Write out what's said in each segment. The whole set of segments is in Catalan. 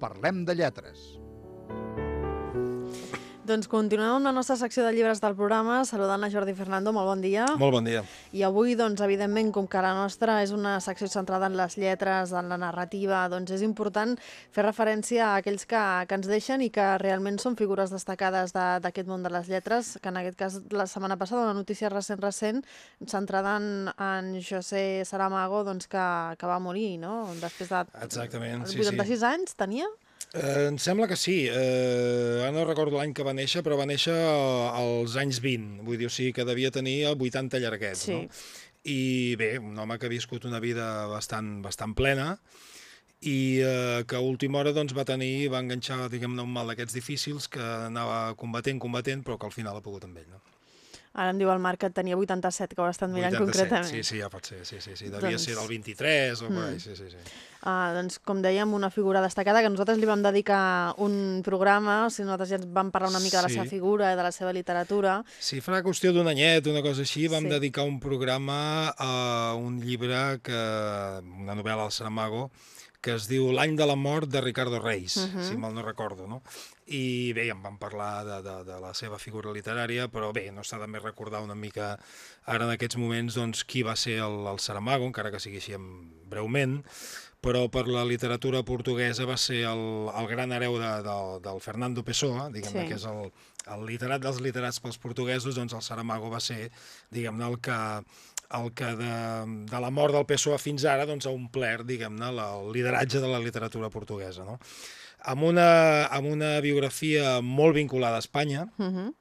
Parlem de lletres. Doncs continuem amb la nostra secció de llibres del programa, saludant a Jordi Fernando, molt bon dia. Molt bon dia. I avui, doncs, evidentment, com que la nostra és una secció centrada en les lletres, en la narrativa, doncs és important fer referència a aquells que, que ens deixen i que realment són figures destacades d'aquest de, món de les lletres, que en aquest cas la setmana passada una notícia recent recent centrada en, en José Saramago, doncs, que, que va morir, no? Després de Exactament, sí, 86 sí. anys tenia? Eh, em sembla que sí. Eh, ara no recordo l'any que va néixer, però va néixer als anys 20. Vull dir, o sigui que devia tenir 80 llarguets, sí. no? I bé, un home que ha viscut una vida bastant, bastant plena i eh, que a última hora doncs, va tenir, va enganxar, diguem-ne, un mal d'aquests difícils que anava combatent, combatent, però que al final ha pogut amb ell, no? Ara em diu el Marc que tenia 87, que ho ha estat mirant 87, concretament. Sí, sí, ja pot ser, sí, sí, sí. Devia Doncs- ser del 23 o Mm. sí, sí, sí. Uh, doncs, com dèiem, una figura destacada que nosaltres li vam dedicar un programa, o sigui, nosaltres ja ens vam parlar una mica de la Sí. seva figura de la seva literatura. Sí, farà qüestió d'un anyet, una cosa així, vam Sí. dedicar un programa a un llibre, que una novel·la del Saramago, que es diu L'any de la mort de Ricardo Reis, uh. -huh. si mal no recordo, no? I bé, en vam parlar de, de, de la seva figura literària, però bé, no s'ha de més recordar una mica ara en aquests moments doncs, qui va ser el, el Saramago, encara que sigui així en- breument, però per la literatura portuguesa va ser el, el gran hereu de, de, del Fernando Pessoa, diguem-ne Sí. que és el, el literat dels literats pels portuguesos, doncs el Saramago va ser, diguem-ne, el que, el que de, de la mort del Pessoa fins ara doncs, ha omplert, diguem-ne, el lideratge de la literatura portuguesa, no? Amb una, amb una biografia molt vinculada a Espanya, Uh -huh.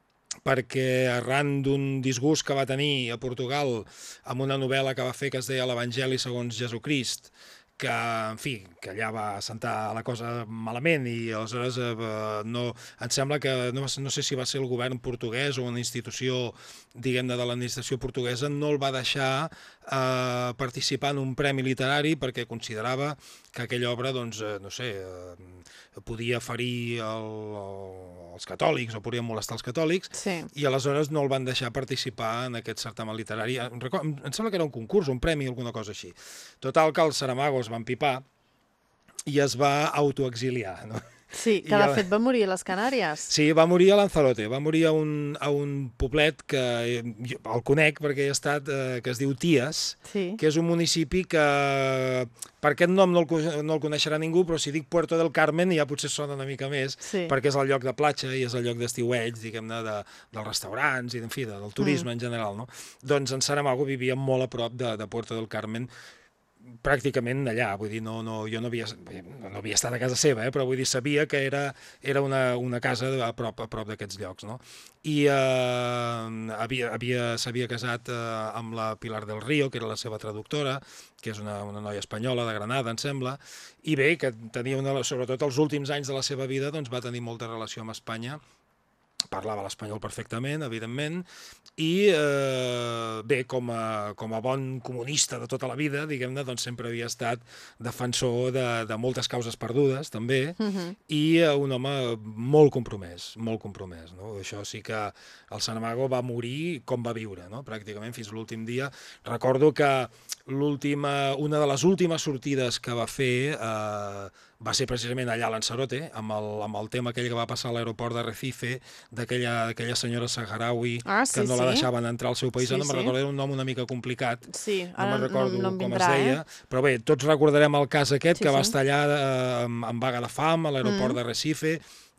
perquè arran d'un disgust que va tenir a Portugal amb una novel·la que va fer que es deia l'Evangeli segons Jesucrist, que, en fi, que allà va assentar la cosa malament i aleshores eh, no, em sembla que no, no sé si va ser el govern portuguès o una institució, diguem-ne, de l'administració portuguesa, no el va deixar eh, participar en un premi literari perquè considerava que aquella obra, doncs, eh, no sé, eh, podia ferir el, el, els catòlics o podien molestar els catòlics Sí. i aleshores no el van deixar participar en aquest certamen literari. Em, em em sembla que era un concurs, un premi, alguna cosa així. Total que el Saramago es va empipar i es va autoexiliar. No? Sí, que I de ja- fet va morir a les Canàries. Sí, va morir a Lanzarote, va morir a un, a un poblet que eh, jo el conec perquè he estat, eh, que es diu Ties, Sí. que és un municipi que per aquest nom no el, no el coneixerà ningú, però si dic Puerto del Carmen ja potser sona una mica més, Sí. perquè és el lloc de platja i és el lloc d'estiuells, diguem-ne, de, dels restaurants i, en fi, de, del turisme mm. en general, no? Doncs en Saramago vivia molt a prop de, de Puerto del Carmen, pràcticament allà, vull dir, no, no, jo no havia, no, no havia estat a casa seva, eh, però vull dir, sabia que era, era una, una casa a prop, a prop d'aquests llocs, no? I eh, havia, havia, s'havia casat eh, amb la Pilar del Río, que era la seva traductora, que és una, una noia espanyola de Granada, em sembla, i bé, que tenia una, sobretot els últims anys de la seva vida, doncs va tenir molta relació amb Espanya, parlava l'espanyol perfectament, evidentment, i eh, bé, com a, com a bon comunista de tota la vida, diguem-ne, doncs sempre havia estat defensor de, de moltes causes perdudes, també, Uh -huh. i eh, un home molt compromès, molt compromès. No? Això sí que el Saramago va morir com va viure, no? pràcticament fins l'últim dia. Recordo que l'última, una de les últimes sortides que va fer eh, va ser precisament allà a Lanzarote, amb el, amb el tema aquell que va passar a l'aeroport de Recife, d'aquella aquella senyora saharaui Ah, que sí, no la sí. deixaven entrar al seu país. Sí, no me'n sí. recordo, era un nom una mica complicat, Sí, no me'n recordo no, no em com vindrà, es deia, eh? però bé, tots recordarem el cas aquest, Sí, que va sí. estar allà eh, amb, amb vaga de fam a l'aeroport Mm. de Recife,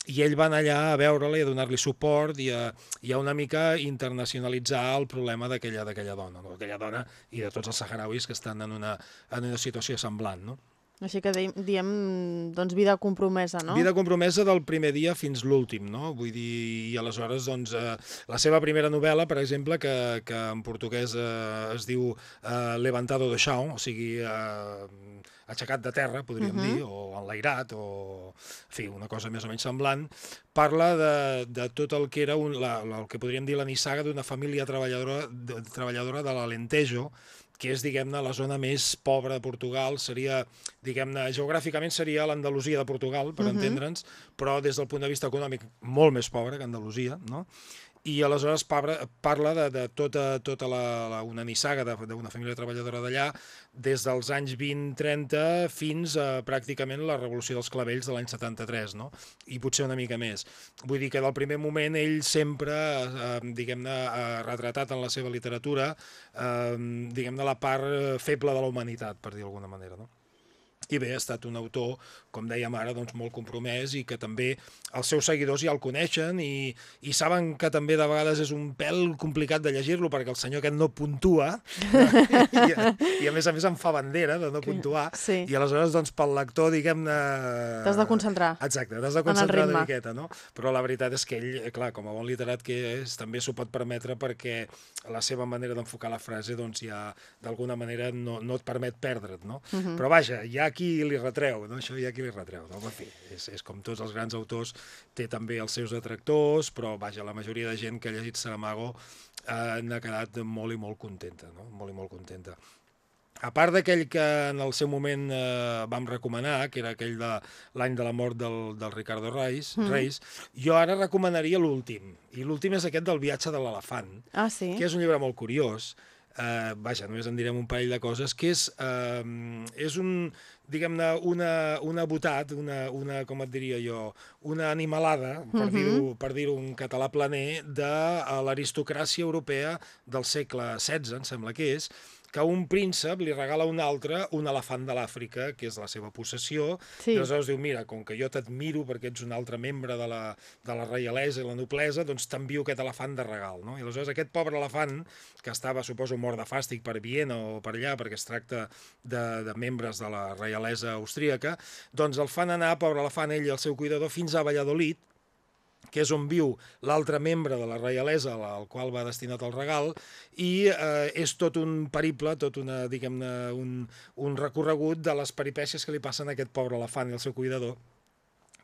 i ell va anar allà a veure-la i a donar-li suport i a, i a una mica internacionalitzar el problema d'aquella d'aquella dona, no? aquella dona i de tots els saharauis que estan en una, en una situació semblant. No? Així que diem, doncs, vida compromesa, no? Vida compromesa del primer dia fins l'últim, no? Vull dir, i aleshores, doncs, eh, la seva primera novel·la, per exemple, que, que en portuguès eh, es diu eh, Levantado do chão, o sigui, eh, aixecat de terra, podríem Mhm. dir, o enlairat, o, en fi, una cosa més o menys semblant, parla de, de tot el que era un, la, el que podríem dir la nissaga d'una família treballadora de, treballadora de l'Alentejo, que és, diguem-ne, la zona més pobra de Portugal, seria, diguem-ne, geogràficament seria l'Andalusia de Portugal, per Mhm. entendre'ns, però des del punt de vista econòmic molt més pobra que Andalusia, no? I aleshores parla, de, de tota, tota la, la, una nissaga d'una família treballadora d'allà des dels anys 20-30 fins a pràcticament la revolució dels clavells de l'any 73, no? i potser una mica més. Vull dir que del primer moment ell sempre, eh, diguem-ne, ha retratat en la seva literatura, eh, diguem-ne, la part feble de la humanitat, per dir d'alguna manera. No? I bé, ha estat un autor, com dèiem ara, doncs, molt compromès i que també els seus seguidors ja el coneixen i, i saben que també de vegades és un pèl complicat de llegir-lo perquè el senyor aquest no puntua i, i a més a més en fa bandera de no puntuar sí. i aleshores doncs pel lector diguem-ne... T'has de concentrar. Exacte, t'has de concentrar una miqueta, no? Però la veritat és que ell, clar, com a bon literat que és, també s'ho pot permetre perquè la seva manera d'enfocar la frase doncs ja d'alguna manera no, no et permet perdre't, no? Uh -huh. Però vaja, hi ha qui li retreu, no? això hi ha qui li retreu. No? En fi, és, és com tots els grans autors, té també els seus detractors, però vaja, la majoria de gent que ha llegit Saramago eh, n'ha quedat molt i molt contenta, no? molt i molt contenta. A part d'aquell que en el seu moment eh, vam recomanar, que era aquell de l'any de la mort del, del Ricardo Reis, mm. Reis, jo ara recomanaria l'últim. I l'últim és aquest del viatge de l'elefant, ah, sí? que és un llibre molt curiós, eh, vaja, només en direm un parell de coses, que és, eh, és un, diguem-ne, una, una botat, una, una, com et diria jo, una animalada, per uh -huh. dir-ho dir en català planer, de l'aristocràcia europea del segle XVI, em sembla que és, que un príncep li regala a un altre un elefant de l'Àfrica, que és la seva possessió, sí. i aleshores diu, mira, com que jo t'admiro perquè ets un altre membre de la, de la reialesa i la noblesa, doncs t'envio aquest elefant de regal. No? I aleshores aquest pobre elefant, que estava, suposo, mort de fàstic per Viena o per allà, perquè es tracta de, de membres de la reialesa austríaca, doncs el fan anar, pobre elefant, ell i el seu cuidador, fins a Valladolid, que és on viu l'altre membre de la reialesa al qual va destinat el regal, i eh, és tot un periple, tot una, diguem-ne, un, un recorregut de les peripècies que li passen a aquest pobre elefant i el seu cuidador,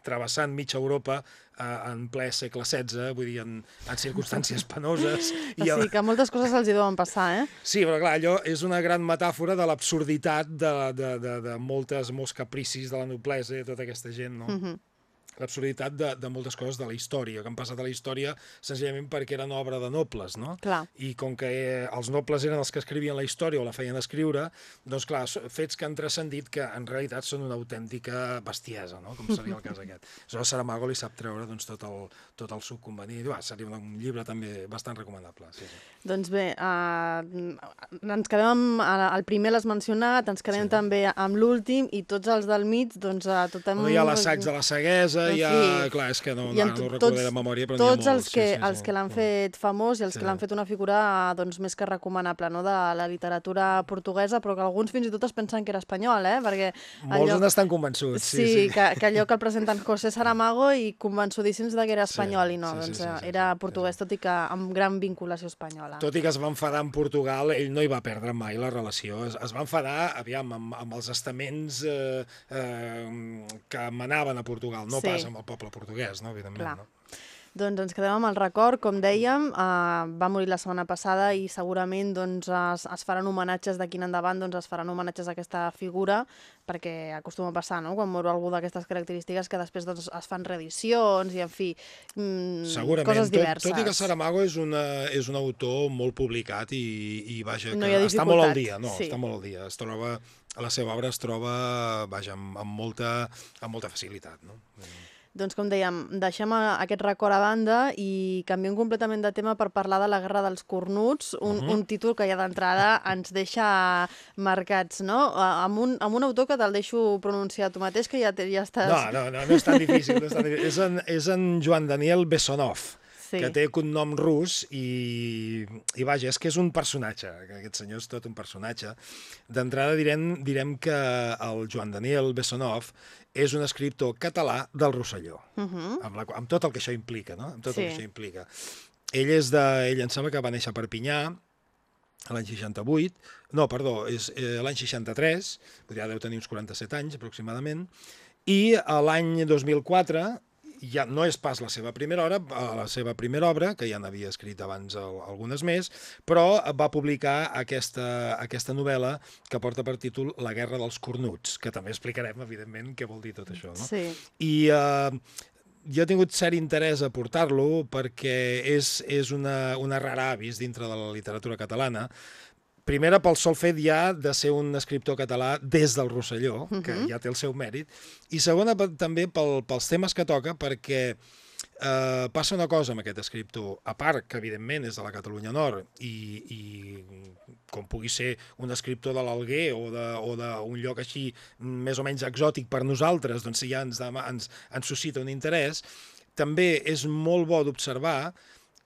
travessant mitja Europa eh, en ple segle XVI, vull dir, en, en circumstàncies penoses. I sí, que moltes coses els hi deuen passar, eh? Sí, però clar, allò és una gran metàfora de l'absurditat de, de, de, de moltes, molts capricis de la noblesa i tota aquesta gent, no? Uh -huh l'absurditat de, de moltes coses de la història, que han passat a la història senzillament perquè eren obra de nobles, no? Clar. I com que eh, els nobles eren els que escrivien la història o la feien escriure, doncs clar, fets que han transcendit que en realitat són una autèntica bestiesa, no? Com seria el cas aquest. Aleshores Saramago li sap treure doncs, tot, el, tot el suc convenient. Va, seria un, llibre també bastant recomanable. Sí, sí. Doncs bé, uh, ens quedem amb el primer l'has mencionat, ens quedem sí. també amb l'últim i tots els del mig, doncs uh, totem... No hi ha l'assaig de la ceguesa, hi ha... Sí. Clar, és que no, no, no recordo de memòria, però tots els que, sí, sí, els que l'han fet famós i els sí. que l'han fet una figura doncs, més que recomanable no? de la literatura portuguesa, però que alguns fins i tot es pensen que era espanyol, eh? Perquè Molts allò... n'estan convençuts, sí. Sí, sí. Que, que allò que el presenten José Saramago i convençudíssims de que era espanyol sí, i no, sí, doncs sí, sí, sí, era portuguès, sí. tot i que amb gran vinculació espanyola. Tot i que es va enfadar en Portugal, ell no hi va perdre mai la relació. Es, es va enfadar, aviam, amb, amb els estaments eh, eh, que manaven a Portugal, no sí. pas amb el poble portuguès, no? evidentment. Clar. No? Doncs ens quedem amb el record, com dèiem, eh, va morir la setmana passada i segurament doncs, es, es faran homenatges d'aquí en endavant, doncs es faran homenatges a aquesta figura, perquè acostuma a passar, no?, quan mor algú d'aquestes característiques, que després doncs, es fan reedicions i, en fi, mm, Segurament, coses diverses. Tot, tot i que Saramago és, una, és un autor molt publicat i, i vaja, que no està molt al dia, no, sí. està molt al dia, es troba, a la seva obra es troba, vaja, amb, amb, molta, amb molta facilitat, no? Doncs com dèiem, deixem aquest record a banda i canviem completament de tema per parlar de la Guerra dels Cornuts, un, uh mhm. -huh. un títol que ja d'entrada ens deixa marcats, no? Amb un, amb un autor que te'l deixo pronunciar tu mateix, que ja, ja estàs... No, no, no, no és tan difícil. No és, tan difícil. és, en, és en Joan Daniel Bessonov sí. que té un nom rus i, i vaja, és que és un personatge, que aquest senyor és tot un personatge. D'entrada direm, direm que el Joan Daniel Bessonov és un escriptor català del Rosselló, uh -huh. amb, la, amb tot el que això implica, no? Amb tot sí. el que això implica. Ell és de... Ell em sembla que va néixer a Perpinyà, l'any 68, no, perdó, és eh, l'any 63, ja deu tenir uns 47 anys aproximadament, i l'any 2004 ja no és pas la seva primera obra, la seva primera obra, que ja n'havia escrit abans algunes més, però va publicar aquesta, aquesta novel·la que porta per títol La guerra dels cornuts, que també explicarem, evidentment, què vol dir tot això. No? Sí. I eh, jo he tingut cert interès a portar-lo perquè és, és una, una rara avis dintre de la literatura catalana. Primera, pel sol fet ja de ser un escriptor català des del Rosselló, uh -huh. que ja té el seu mèrit, i segona, també pel, pels temes que toca, perquè eh, passa una cosa amb aquest escriptor, a part que evidentment és de la Catalunya Nord i, i com pugui ser un escriptor de l'Alguer o d'un lloc així més o menys exòtic per nosaltres, doncs ja ens, ens, ens suscita un interès, també és molt bo d'observar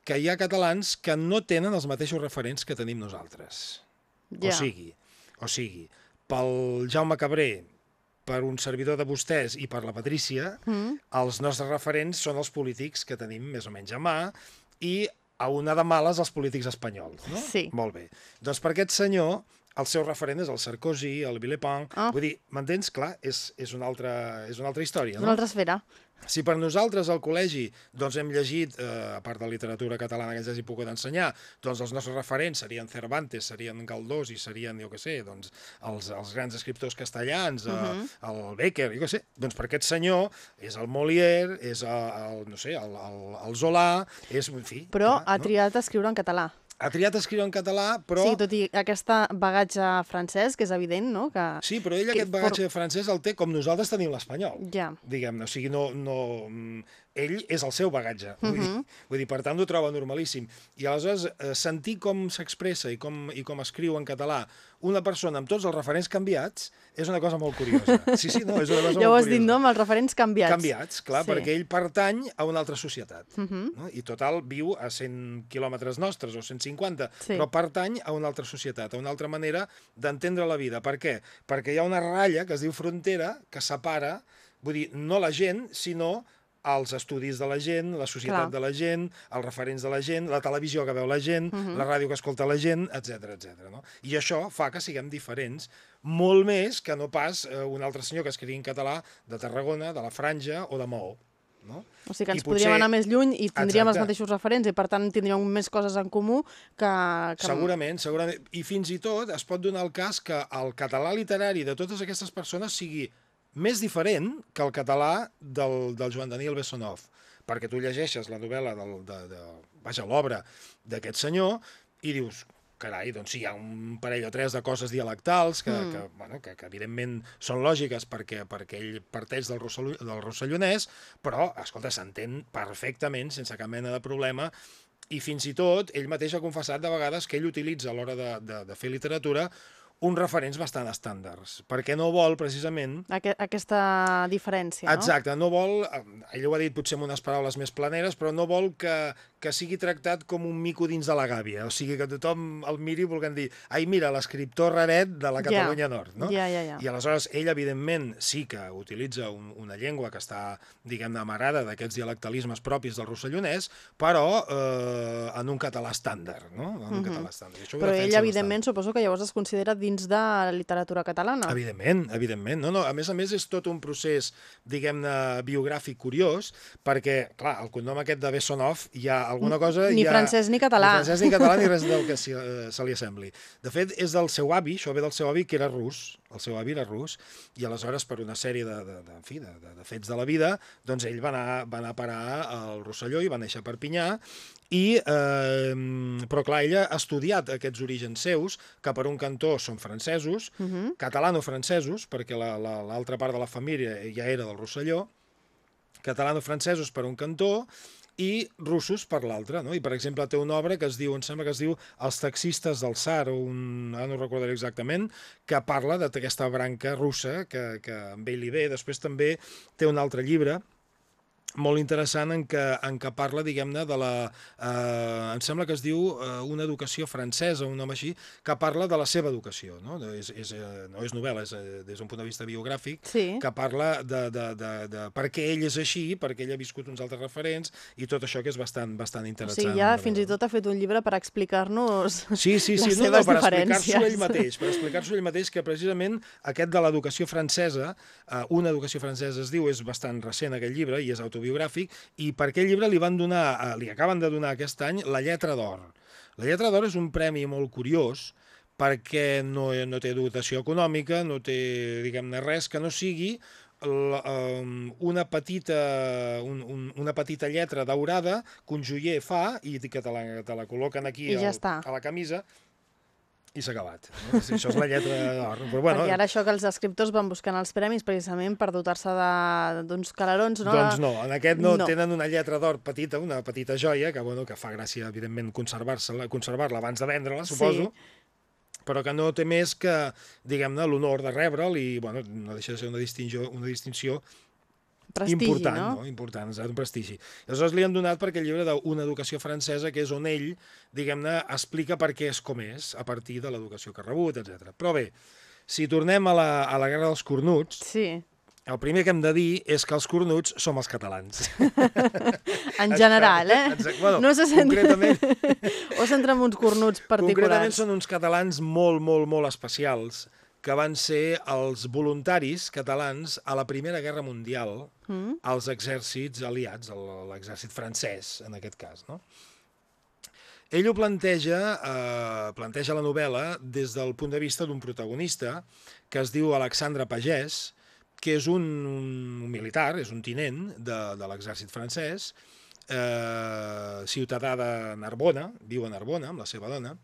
que hi ha catalans que no tenen els mateixos referents que tenim nosaltres. Ja. O sigui, o sigui, pel Jaume Cabré, per un servidor de vostès i per la Patrícia, mm. els nostres referents són els polítics que tenim més o menys a mà i a una de males els polítics espanyols, no? Sí. Molt bé. Doncs per aquest senyor, el seu referent és el Sarkozy, el Villepin... Oh. Vull dir, m'entens? Clar, és, és, una altra, és una altra història, no? Una altra esfera. Si per nosaltres al col·legi doncs hem llegit, eh, a part de literatura catalana que ens hagi pogut ensenyar, doncs els nostres referents serien Cervantes, serien Galdós i serien, jo què sé, doncs els, els grans escriptors castellans, uh -huh. eh, mhm. el Becker, jo què sé, doncs per aquest senyor és el Molière, és el, el no sé, el, el, el Zola, és, en fi... Però clar, ha triat no? escriure en català ha triat escriure en català, però... Sí, tot i aquest bagatge francès, que és evident, no? Que... Sí, però ell aquest bagatge for... francès el té com nosaltres tenim l'espanyol. Ja. Diguem-ne, o sigui, no, no, ell és el seu bagatge. Uh -huh. vull, dir, mhm. vull dir, per tant, ho troba normalíssim. I aleshores, eh, sentir com s'expressa i, com, i com escriu en català una persona amb tots els referents canviats és una cosa molt curiosa. Sí, sí, no, és una cosa ja ho has dit, no?, amb els referents canviats. Canviats, clar, sí. perquè ell pertany a una altra societat. Uh -huh. no? I total viu a 100 quilòmetres nostres o 150, sí. però pertany a una altra societat, a una altra manera d'entendre la vida. Per què? Perquè hi ha una ratlla que es diu frontera que separa, vull dir, no la gent, sinó els estudis de la gent, la societat Clar. de la gent, els referents de la gent, la televisió que veu la gent, uh mhm. -huh. la ràdio que escolta la gent, etc etc. no? I això fa que siguem diferents molt més que no pas eh, un altre senyor que escrigui en català de Tarragona, de la Franja o de Maó. No? O sigui que ens I podríem potser... anar més lluny i tindríem Exacte. els mateixos referents i per tant tindríem més coses en comú que, que... Segurament, segurament. I fins i tot es pot donar el cas que el català literari de totes aquestes persones sigui més diferent que el català del, del Joan Daniel Bessonov, perquè tu llegeixes la novel·la, del, de, de, vaja, l'obra d'aquest senyor, i dius, carai, doncs sí, hi ha un parell o tres de coses dialectals que, mm. que, bueno, que, que evidentment són lògiques perquè, perquè ell parteix del, Rossell, del rossellonès, però, escolta, s'entén perfectament, sense cap mena de problema, i fins i tot ell mateix ha confessat de vegades que ell utilitza a l'hora de, de, de fer literatura uns referents bastant estàndards, perquè no vol, precisament... Aqu aquesta diferència, no? Exacte, no vol, eh, ell ho ha dit potser amb unes paraules més planeres, però no vol que, que sigui tractat com un mico dins de la gàbia, o sigui, que tothom el miri volguem dir, ai, mira, l'escriptor raret de la Catalunya ja. Nord, no? Ja, ja, ja. I aleshores ell, evidentment, sí que utilitza un, una llengua que està, diguem-ne, amarada d'aquests dialectalismes propis del rossellonès, però eh, en un català estàndard, no? En un mhm. -huh. català estàndard. això però ell, evidentment, bastant. suposo que llavors es considera dins de la literatura catalana. Evidentment, evidentment. No, no, a més a més és tot un procés, diguem-ne, biogràfic curiós, perquè, clar, el cognom aquest de Bessonov ha alguna cosa... Ni ha... francès ni català. Ni francès ni català ni res del que se, uh, se li assembli. De fet, és del seu avi, això ve del seu avi, que era rus, el seu avi era rus, i aleshores, per una sèrie de, de, de, en fi, de, de, de fets de la vida, doncs ell va anar, va anar a parar al Rosselló i va néixer a Perpinyà, i, eh, però clar, ella ha estudiat aquests orígens seus, que per un cantó són francesos, uh -huh. catalano-francesos, perquè l'altra la, la, part de la família ja era del Rosselló, catalano-francesos per un cantó, i russos per l'altre, no? I, per exemple, té una obra que es diu, em sembla que es diu Els taxistes del Sar, o un, ara no recordaré exactament, que parla d'aquesta branca russa que, que amb ell li ve. Després també té un altre llibre, molt interessant en què, en què parla, diguem-ne, de la... Eh, em sembla que es diu eh, una educació francesa, un nom així, que parla de la seva educació, no? És, és, eh, no és novel·la, és eh, des d'un punt de vista biogràfic, sí. que parla de, de, de, de per què ell és així, perquè ell ha viscut uns altres referents, i tot això que és bastant, bastant interessant. O sigui, ja fins i tot ha fet un llibre per explicar-nos sí, sí, sí, les no, seves no, per explicar-s'ho ell mateix, per explicar-s'ho ell mateix, que precisament aquest de l'educació francesa, eh, una educació francesa es diu, és bastant recent aquest llibre, i és auto autobiogràfic, i per aquest llibre li van donar, eh, li acaben de donar aquest any la lletra d'or. La lletra d'or és un premi molt curiós, perquè no, no té dotació econòmica, no té, diguem-ne, res que no sigui um, una, petita, un, un, una petita lletra daurada que un joier fa i que te la, te la col·loquen aquí I ja al, està. a la camisa i s'ha acabat. No? Sí, això és la lletra d'or. Però bueno, Perquè ara això que els escriptors van buscant els premis precisament per dotar-se de- d'uns calarons, no? Doncs no, en aquest no, No. tenen una lletra d'or petita, una petita joia, que, bueno, que fa gràcia, evidentment, conservar-la conservar abans de vendre-la, suposo, però que no té més que, diguem-ne, l'honor de rebre'l i, bueno, no deixa de ser una distinció, una distinció Prestigi, important, no? no? Important, és un prestigi. Aleshores li han donat per aquest llibre d'Una educació francesa, que és on ell, diguem-ne, explica per què és com és, a partir de l'educació que ha rebut, etc. Però bé, si tornem a la, a la Guerra dels Cornuts, Sí, el primer que hem de dir és que els cornuts som els catalans. en general, eh? Exacte. Bueno, no se sent... concretament, o s'entra en uns cornuts concretament particulars. són uns catalans molt, molt, molt especials que van ser els voluntaris catalans a la Primera Guerra Mundial Mm? als exèrcits aliats, l'exèrcit francès, en aquest cas, no? Ell ho planteja, eh, planteja la novel·la des del punt de vista d'un protagonista que es diu Alexandre Pagès, que és un, un militar, és un tinent de, de l'exèrcit francès, eh, ciutadà de Narbona, viu a Narbona amb la seva dona,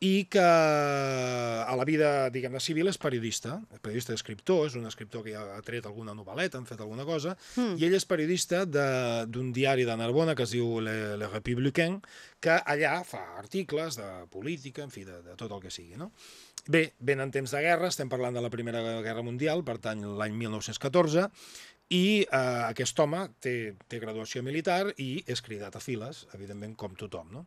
i que a la vida, diguem-ne, civil és periodista, és periodista i escriptor, és un escriptor que ja ha tret alguna novel·leta, han fet alguna cosa, Mm. i ell és periodista de- d'un diari de Narbona que es diu Le, Le Républicain, que allà fa articles de política, en fi, de, de tot el que sigui, no? Bé, venen temps de guerra, estem parlant de la Primera Guerra Mundial, per tant, l'any 1914, i eh, aquest home té, té graduació militar i és cridat a files, evidentment, com tothom, no?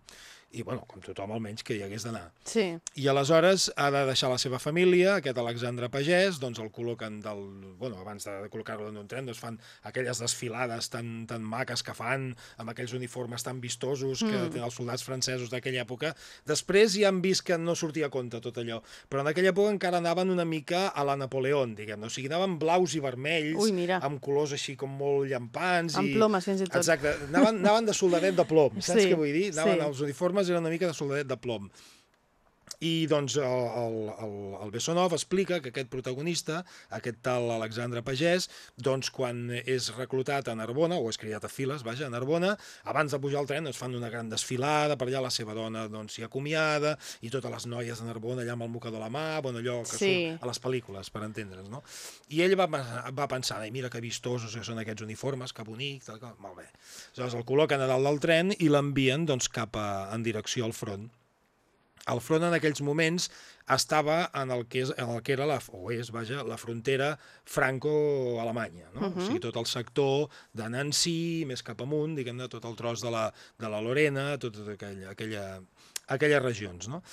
I, bueno, com tothom almenys que hi hagués d'anar. Sí, I aleshores ha de deixar la seva família, aquest Alexandre Pagès, doncs el col·loquen del... Bueno, abans de col·locar-lo en un tren, doncs fan aquelles desfilades tan, tan maques que fan, amb aquells uniformes tan vistosos que Mm. tenen els soldats francesos d'aquella època. Després ja han vist que no sortia a compte tot allò, però en aquella època encara anaven una mica a la Napoleón, diguem-ne. O sigui, anaven blaus i vermells, Ui, mira. amb colors així com molt llampants. amb i... plomes fins i tot. Exacte, anaven, anaven de soldadet de plom, saps Sí, què vull dir? Anaven, sí. Els uniformes eren una mica de soldadet de plom. I doncs el, el, el, Bessonov explica que aquest protagonista, aquest tal Alexandre Pagès, doncs quan és reclutat a Narbona, o és criat a files, vaja, a Narbona, abans de pujar al tren es fan una gran desfilada, per allà la seva dona doncs s'hi acomiada, i totes les noies de Narbona allà amb el mocador a la mà, bueno, allò que Sí. surt a les pel·lícules, per entendre's, no? I ell va, va pensar, "Ai, mira que vistosos que són aquests uniformes, que bonic, tal, tal. molt bé. Aleshores el col·loquen a dalt del tren i l'envien doncs, cap a, en direcció al front. El front en aquells moments estava en el que, és, en el que era, la, o és, vaja, la frontera franco-alemanya, no? Mhm. O sigui, tot el sector de Nancy, més cap amunt, diguem-ne, tot el tros de la, de la Lorena, tota aquella, aquella, aquelles regions, no?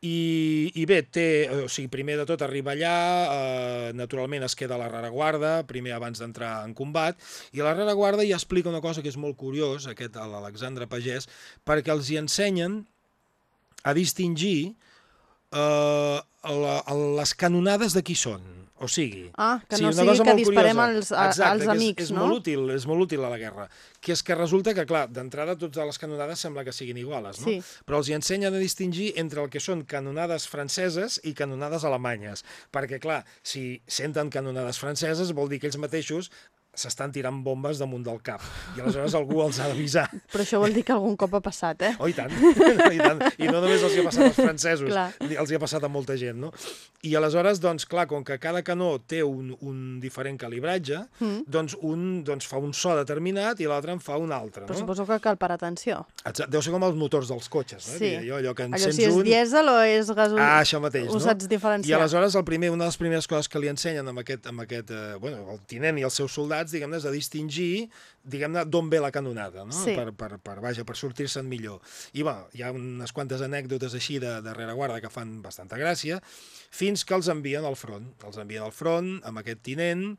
I, i bé, té, o sigui, primer de tot arriba allà, eh, naturalment es queda a la rereguarda, primer abans d'entrar en combat, i a la rereguarda ja explica una cosa que és molt curiós, aquest l'Alexandre Pagès, perquè els hi ensenyen a distingir eh, la, les canonades de qui són. O sigui, Ah, que Sí, no sigui que disparem curiosa. als, a, Exacte, als amics, és, és no? molt útil, és molt útil a la guerra. Que és que resulta que, clar, d'entrada totes les canonades sembla que siguin iguales, no? Sí. Però els hi ensenyen a distingir entre el que són canonades franceses i canonades alemanyes. Perquè, clar, si senten canonades franceses vol dir que ells mateixos s'estan tirant bombes damunt del cap. I aleshores algú els ha d'avisar. Però això vol dir que algun cop ha passat, eh? Oh, i tant. I tant. I no només els hi ha passat als francesos, Clar. els hi ha passat a molta gent, no? I aleshores, doncs, clar, com que cada canó té un, un diferent calibratge, Mm. doncs un doncs, fa un so determinat i l'altre en fa un altre, Però no? suposo que cal parar atenció. Exacte. Deu ser com els motors dels cotxes, no? Sí. Jo, allò que Allò si és un... dièsel o és gasolina. Ah, això mateix, Ho no? saps I diferenciar. aleshores el primer, una de les primeres coses que li ensenyen amb aquest, amb aquest eh, bueno, el tinent i els seus soldats, diguem-ne, és a distingir, diguem-ne, d'on ve la canonada, no? Sí. Per, per, per, vaja, per sortir-se'n millor. I, bueno, hi ha unes quantes anècdotes així de, de rereguarda que fan bastanta gràcia, fins que els envien al front. Els envien al front amb aquest tinent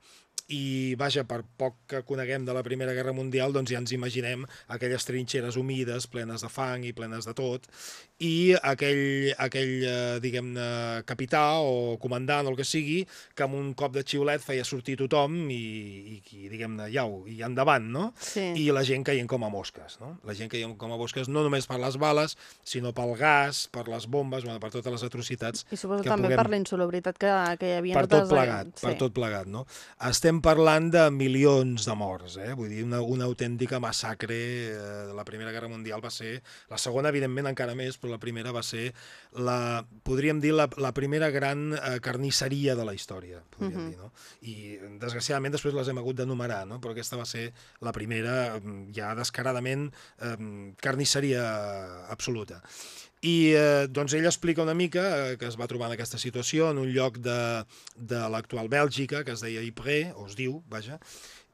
i, vaja, per poc que coneguem de la Primera Guerra Mundial, doncs ja ens imaginem aquelles trinxeres humides, plenes de fang i plenes de tot, i aquell, aquell eh, diguem-ne, capità o comandant o el que sigui, que amb un cop de xiulet feia sortir tothom i, i, i diguem-ne, iau, i endavant, no? Sí. I la gent caient com a mosques, no? La gent caient com a mosques no només per les bales, sinó pel gas, per les bombes, bueno, per totes les atrocitats I suposo que també puguem- per la insalubritat que, que hi havia per tot plegat, les- per tot plegat, no? Estem parlant de milions de morts, eh? vull dir, una, una autèntica massacre. Eh, la Primera Guerra Mundial va ser, la segona evidentment encara més, però la primera va ser, la, podríem dir, la, la primera gran eh, carnisseria de la història, podríem uh -huh. dir, no? I desgraciadament després les hem hagut d'enumerar, no? però aquesta va ser la primera, ja descaradament, eh, carnisseria absoluta. I eh, doncs ell explica una mica eh, que es va trobar en aquesta situació en un lloc de, de l'actual Bèlgica, que es deia Ypres, o es diu, vaja,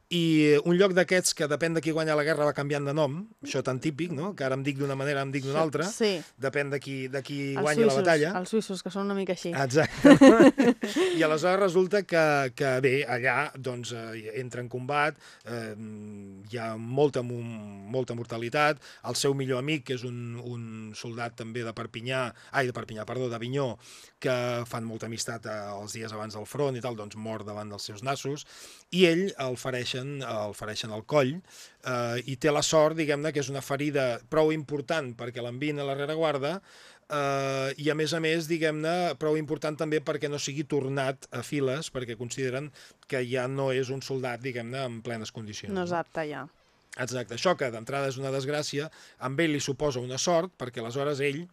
i un lloc d'aquests que depèn de qui guanya la guerra va canviant de nom, això tan típic, no? que ara em dic d'una manera, em dic d'una altra, sí. depèn de qui, de qui guanya suïssos, la batalla. Els suïssos, que són una mica així. Exacte. I aleshores resulta que, que bé, allà doncs, eh, entra en combat, eh, hi ha molta, molta mortalitat, el seu millor amic, que és un, un soldat també de Perpinyà, ai, de Perpinyà, perdó, d'Avinyó, que fan molta amistat eh, els dies abans del front i tal, doncs mor davant dels seus nassos, i ell el fareix fereixen, el fereixen al coll eh, i té la sort, diguem-ne, que és una ferida prou important perquè l'envien a la rereguarda eh, i a més a més, diguem-ne, prou important també perquè no sigui tornat a files, perquè consideren que ja no és un soldat, diguem-ne, en plenes condicions. No és apte ja. Exacte, això que d'entrada és una desgràcia, amb ell li suposa una sort, perquè aleshores ell,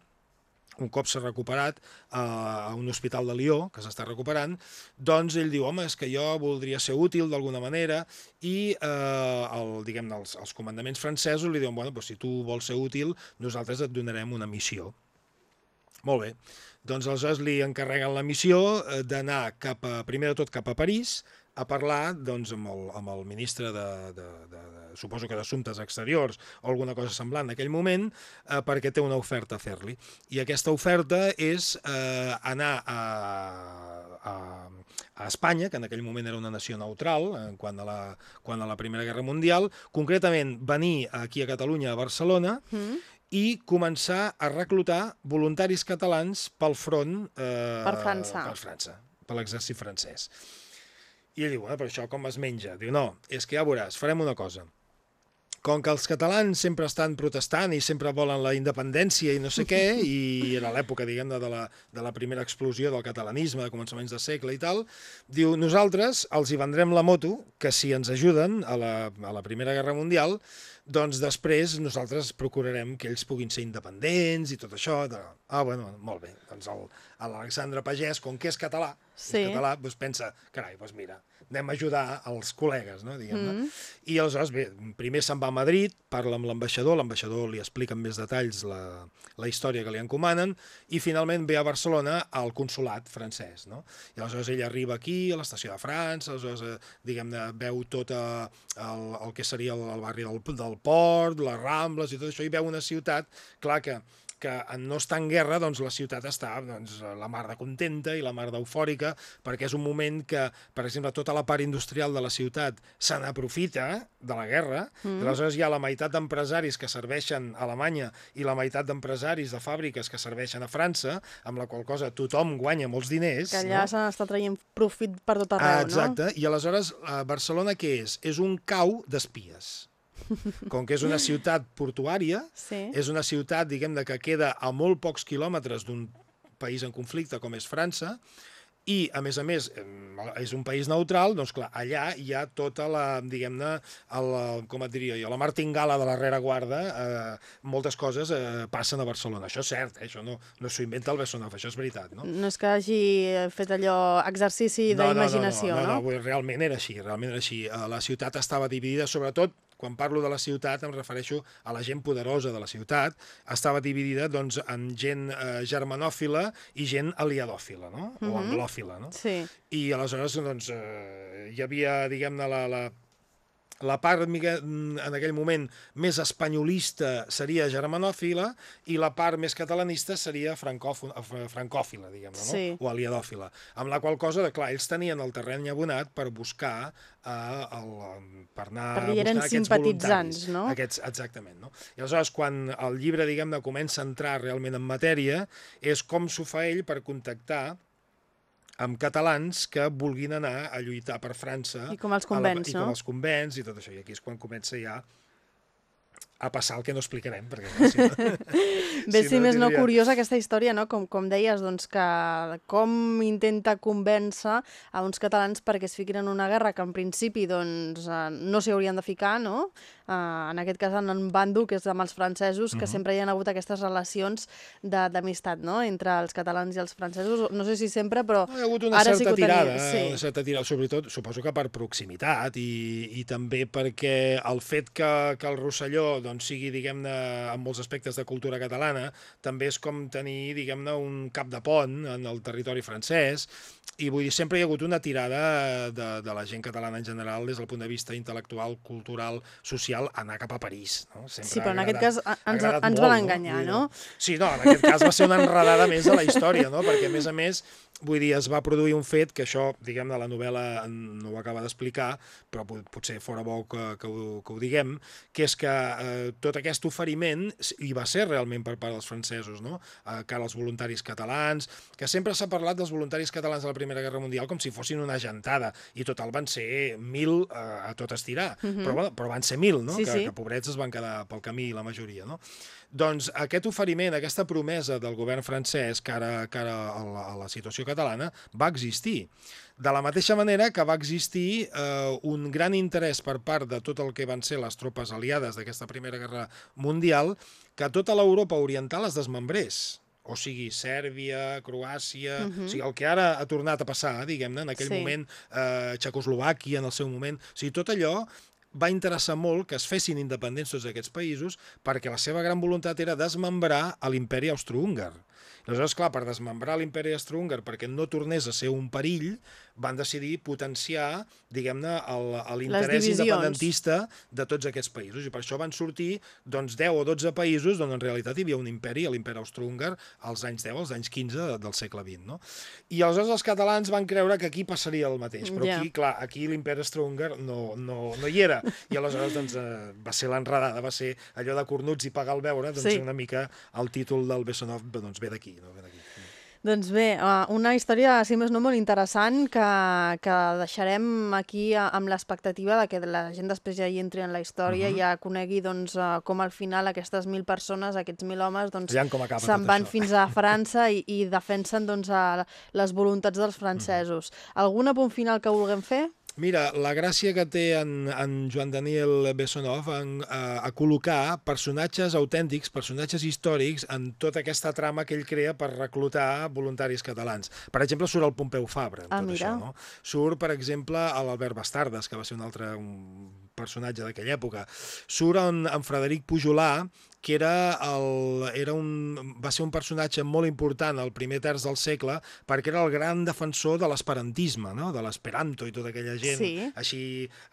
un cop s'ha recuperat a un hospital de Lió, que s'està recuperant, doncs ell diu, home, és que jo voldria ser útil d'alguna manera, i eh, el, diguem els, els comandaments francesos li diuen, bueno, doncs si tu vols ser útil, nosaltres et donarem una missió. Molt bé. Doncs aleshores li encarreguen la missió eh, d'anar cap a, primer de tot cap a París, a parlar doncs, amb, el, amb el ministre de, de, de, de suposo que d'Assumptes Exteriors o alguna cosa semblant en aquell moment, eh, perquè té una oferta a fer-li. I aquesta oferta és eh, anar a, a, a Espanya, que en aquell moment era una nació neutral en eh, quant a la, quant a la Primera Guerra Mundial, concretament venir aquí a Catalunya, a Barcelona, mm i començar a reclutar voluntaris catalans pel front... Eh, per França. Per França, per l'exèrcit francès. I ell diu, bueno, però això com es menja? Diu, no, és que ja veuràs, farem una cosa com que els catalans sempre estan protestant i sempre volen la independència i no sé què, i era l'època, diguem de la, de la primera explosió del catalanisme, de començaments de segle i tal, diu, nosaltres els hi vendrem la moto, que si ens ajuden a la, a la Primera Guerra Mundial, doncs després nosaltres procurarem que ells puguin ser independents i tot això. De... Ah, bueno, molt bé. Doncs l'Alexandre Pagès, com que és català, sí. és català, doncs pensa, carai, doncs mira, anem a ajudar els col·legues, no, diguem-ne. Mm. I aleshores, bé, primer se'n va a Madrid, parla amb l'ambaixador, l'ambaixador li explica amb més detalls la, la història que li encomanen, i finalment ve a Barcelona al consulat francès, no? I aleshores ell arriba aquí, a l'estació de França, aleshores, eh, diguem-ne, veu tot eh, el, el que seria el, el barri del, del port, les Rambles i tot això, i veu una ciutat, clar que que en no estar en guerra, doncs la ciutat està doncs, la mar de contenta i la mar d'eufòrica, perquè és un moment que, per exemple, tota la part industrial de la ciutat se n'aprofita de la guerra, mm. aleshores hi ha la meitat d'empresaris que serveixen a Alemanya i la meitat d'empresaris de fàbriques que serveixen a França, amb la qual cosa tothom guanya molts diners. Que allà no? se n'està traient profit per tot arreu, ah, exacte. no? Exacte, i aleshores Barcelona què és? És un cau d'espies. Com que és una ciutat portuària, sí. és una ciutat, diguem que queda a molt pocs quilòmetres d'un país en conflicte com és França, i, a més a més, és un país neutral, doncs clar, allà hi ha tota la, diguem-ne, com et diria jo, la martingala de la rereguarda, eh, moltes coses eh, passen a Barcelona. Això és cert, eh? això no, no s'ho inventa el Bessonov, això és veritat, no? No és que hagi fet allò exercici d'imaginació, no? No, no, no, no, no, realment era així, realment era així. Eh, la ciutat estava dividida, sobretot, quan parlo de la ciutat em refereixo a la gent poderosa de la ciutat, estava dividida doncs, en gent eh, germanòfila i gent aliadòfila, no? Mm -hmm. o mhm. anglòfila. No? Sí. I aleshores doncs, eh, hi havia, diguem-ne, la, la, la part en aquell moment més espanyolista seria germanòfila i la part més catalanista seria francòfila, diguem-ne, no? sí. o aliadòfila. Amb la qual cosa, clar, ells tenien el terreny abonat per buscar eh, el, per anar Perquè a buscar aquests voluntaris. no? Aquests, exactament, no? I aleshores, quan el llibre, diguem-ne, comença a entrar realment en matèria, és com s'ho fa ell per contactar amb catalans que vulguin anar a lluitar per França. I com els convenç, la, no? I com els convenç i tot això. I aquí és quan comença ja a passar el que no explicarem, perquè si no, Bé, si, si no més no, tindria- curiosa aquesta història, no? Com, com deies, doncs, que com intenta convèncer a uns catalans perquè es fiquin en una guerra que en principi doncs, eh, no s'hi haurien de ficar, no? Eh, en aquest cas en un bando, que és amb els francesos, que sempre hi ha hagut aquestes relacions d'amistat, no?, entre els catalans i els francesos. No sé si sempre, però No, hi ha hagut una ara certa sí que ho tenim. tirada, Sí. una certa tirada, sobretot, suposo que per proximitat i, i també perquè el fet que, que el Rosselló doncs, sigui, diguem-ne, en molts aspectes de cultura catalana, també és com tenir, diguem-ne, un cap de pont en el territori francès, i vull dir, sempre hi ha hagut una tirada de, de la gent catalana en general des del punt de vista intel·lectual, cultural, social, anar cap a París. No? Sempre Sí, però en ha aquest agradat- cas ens- agradat ens molt, van enganyar, dir, no? Sí, no, en aquest cas va ser una enredada més a la història, no? perquè a més a més vull dir, es va produir un fet que això, diguem-ne, la novel·la no ho acaba d'explicar, però pot- potser fora bo que, que, ho, que ho diguem, que és que eh, tot aquest oferiment hi va ser realment per part dels francesos, no? Eh, cara als voluntaris catalans, que sempre s'ha parlat dels voluntaris catalans de la Primera Guerra Mundial com si fossin una gentada, i total van ser mil eh, a tot estirar, però, bueno, però van ser mil, no? Sí, que, sí. que pobrets es van quedar pel camí la majoria, no? Doncs aquest oferiment, aquesta promesa del govern francès cara, cara a, la, a la situació catalana va existir. De la mateixa manera que va existir eh, un gran interès per part de tot el que van ser les tropes aliades d'aquesta Primera Guerra Mundial que tota l'Europa oriental es desmembrés o sigui, Sèrbia, Croàcia, uh -huh. o sigui, el que ara ha tornat a passar, diguem-ne, en aquell Sí. moment, eh, Txecoslovàquia en el seu moment, o sigui, tot allò va interessar molt que es fessin independents tots aquests països perquè la seva gran voluntat era desmembrar l'imperi austro-húngar. Aleshores, clar, per desmembrar l'imperi austro-húngar perquè no tornés a ser un perill, van decidir potenciar, diguem-ne, l'interès independentista de tots aquests països. I per això van sortir doncs, 10 o 12 països on en realitat hi havia un imperi, l'imperi austro-húngar, als anys 10, als anys 15 de- del segle XX. No? I aleshores els catalans van creure que aquí passaria el mateix, però Ja. aquí, clar, aquí l'imperi austro-húngar no, no, no hi era. I aleshores doncs, eh, va ser l'enredada, va ser allò de cornuts i pagar el beure, doncs Sí. una mica el títol del Bessonov doncs, ve d'aquí. No? Ve d'aquí. Doncs bé, eh, una història, si més no, molt interessant que, que deixarem aquí a- amb l'expectativa de que la gent després ja hi entri en la història i ja conegui doncs, eh, com al final aquestes mil persones, aquests mil homes, doncs, se'n van això. fins a França i, i defensen doncs, a les voluntats dels francesos. Algun apunt final que vulguem fer? Mira, la gràcia que té en, en Joan Daniel Bessonov en, a, a col·locar personatges autèntics, personatges històrics en tota aquesta trama que ell crea per reclutar voluntaris catalans. Per exemple, surt el Pompeu Fabra en Ah, tot mira. això. No? Surt, per exemple, a l'Albert Bastardes, que va ser un altre un personatge d'aquella època. Surt en, en Frederic Pujolà, que era, el, era un, va ser un personatge molt important al primer terç del segle perquè era el gran defensor de l'esperantisme, no? de l'esperanto i tota aquella gent Sí. així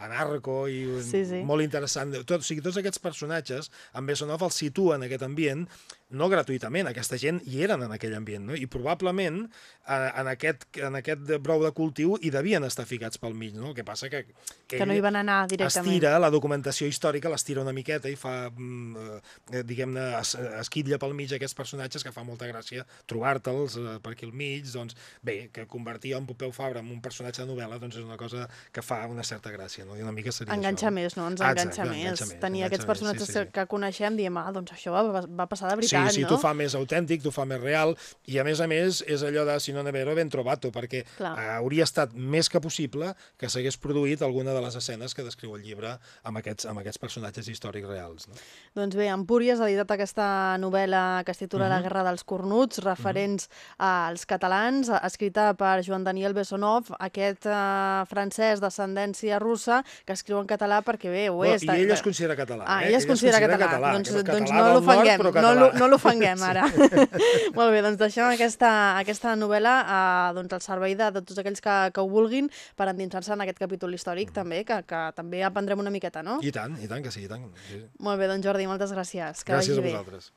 anarco i Sí, sí. molt interessant. Tot, o sigui, tots aquests personatges, en Bessonov els situa en aquest ambient, no gratuïtament, aquesta gent hi eren en aquell ambient, no? i probablement eh, en, aquest, en aquest brou de cultiu hi devien estar ficats pel mig, no? el que passa que, que, Que no hi van anar directament. estira la documentació històrica, l'estira una miqueta i fa, mm, eh, diguem-ne, es, esquitlla pel mig aquests personatges que fa molta gràcia trobar-te'ls eh, per aquí al mig, doncs bé, que convertir en Pompeu Fabra en un personatge de novel·la doncs és una cosa que fa una certa gràcia, no? I una mica seria Enganxa això. més, no? Ens Ah, enganxa, exacte, més. enganxa més, Tenir enganxa aquests personatges sí, sí, sí. que coneixem, diem, ah, doncs això va, va passar de veritat, sí, sí, no? t'ho fa més autèntic, t'ho fa més real, i a més a més és allò de si no ne vero ben trovato, perquè Clar. eh, hauria estat més que possible que s'hagués produït alguna de les escenes que descriu el llibre amb aquests, amb aquests personatges històrics reals. No? Doncs bé, Empúries ha editat aquesta novel·la que es titula La guerra dels cornuts, referents als catalans, escrita per Joan Daniel Bessonov, aquest eh, francès d'ascendència russa que escriu en català perquè bé, ho Bueno, és. I ell es considera català. Ah, eh? ell es considera català. Doncs, que és doncs català no del l'ofenguem, no, català. no l'ofenguem ara. Molt bé, doncs deixem aquesta, aquesta novel·la eh, doncs, al servei de, de tots aquells que, que ho vulguin per endinsar-se en aquest capítol històric també, que, que també aprendrem una miqueta, no? I tant, i tant que sí, i tant. Sí. Molt bé, doncs Jordi, moltes gràcies. Que Gràcies a bé. vosaltres.